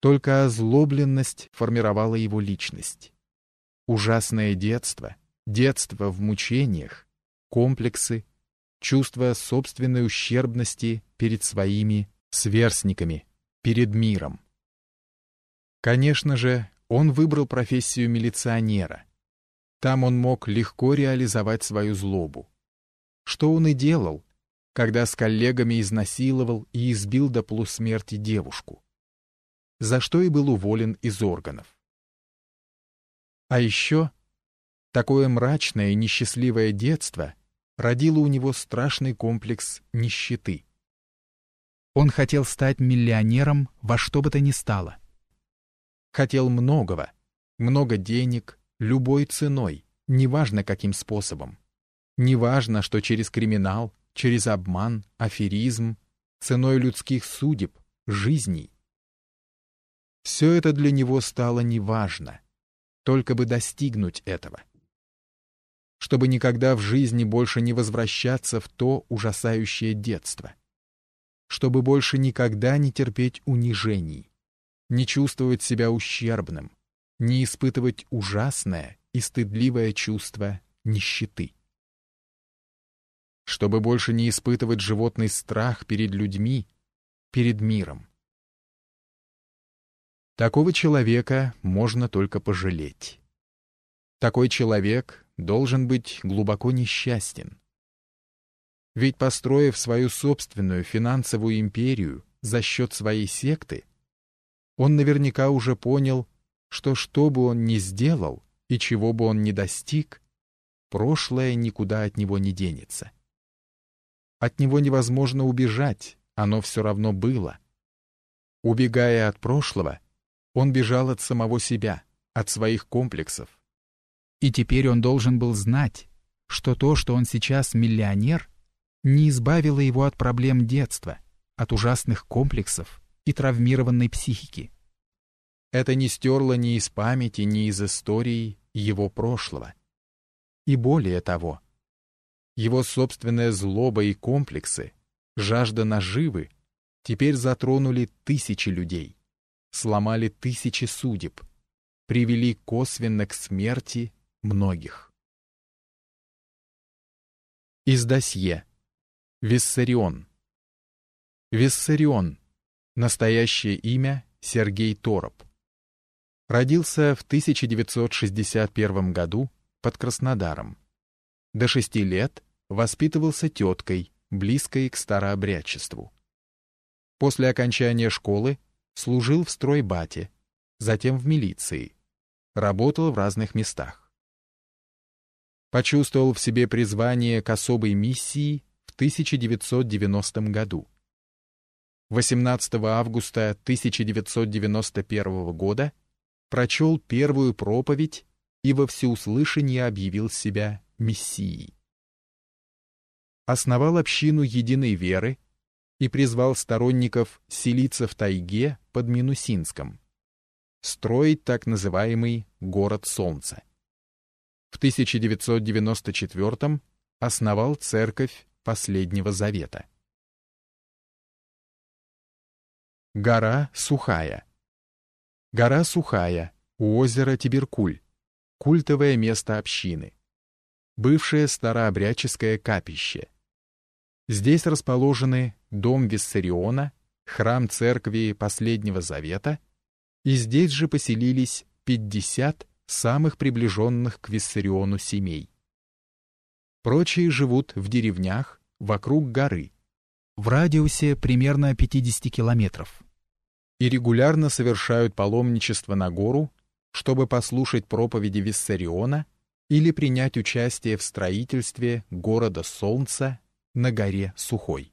Только озлобленность формировала его личность. Ужасное детство, детство в мучениях, комплексы, чувство собственной ущербности перед своими сверстниками, перед миром. Конечно же, он выбрал профессию милиционера. Там он мог легко реализовать свою злобу. Что он и делал, когда с коллегами изнасиловал и избил до полусмерти девушку. За что и был уволен из органов. А еще такое мрачное и несчастливое детство родило у него страшный комплекс нищеты. Он хотел стать миллионером во что бы то ни стало. Хотел многого, много денег, любой ценой, неважно каким способом. Неважно, что через криминал, через обман, аферизм, ценой людских судеб, жизней. Все это для него стало неважно, только бы достигнуть этого. Чтобы никогда в жизни больше не возвращаться в то ужасающее детство. Чтобы больше никогда не терпеть унижений, не чувствовать себя ущербным, не испытывать ужасное и стыдливое чувство нищеты чтобы больше не испытывать животный страх перед людьми, перед миром. Такого человека можно только пожалеть. Такой человек должен быть глубоко несчастен. Ведь построив свою собственную финансовую империю за счет своей секты, он наверняка уже понял, что что бы он ни сделал и чего бы он ни достиг, прошлое никуда от него не денется. От него невозможно убежать, оно все равно было. Убегая от прошлого, он бежал от самого себя, от своих комплексов. И теперь он должен был знать, что то, что он сейчас миллионер, не избавило его от проблем детства, от ужасных комплексов и травмированной психики. Это не стерло ни из памяти, ни из истории его прошлого. И более того, его собственная злоба и комплексы, жажда наживы теперь затронули тысячи людей, сломали тысячи судеб, привели косвенно к смерти многих. Из досье. Виссарион. Виссарион. Настоящее имя Сергей Тороп. Родился в 1961 году под Краснодаром. До шести лет воспитывался теткой, близкой к старообрядчеству. После окончания школы служил в стройбате, затем в милиции, работал в разных местах. Почувствовал в себе призвание к особой миссии в 1990 году. 18 августа 1991 года прочел первую проповедь и во всеуслышание объявил себя мессией основал общину единой веры и призвал сторонников селиться в тайге под Минусинском, строить так называемый «город солнца». В 1994 основал церковь Последнего Завета. Гора Сухая Гора Сухая, у озера Тиберкуль, культовое место общины. Бывшее старообрядческое капище – Здесь расположены дом Виссариона, храм церкви Последнего Завета, и здесь же поселились 50 самых приближенных к Виссариону семей. Прочие живут в деревнях вокруг горы, в радиусе примерно 50 километров, и регулярно совершают паломничество на гору, чтобы послушать проповеди Виссариона или принять участие в строительстве города Солнца на горе Сухой.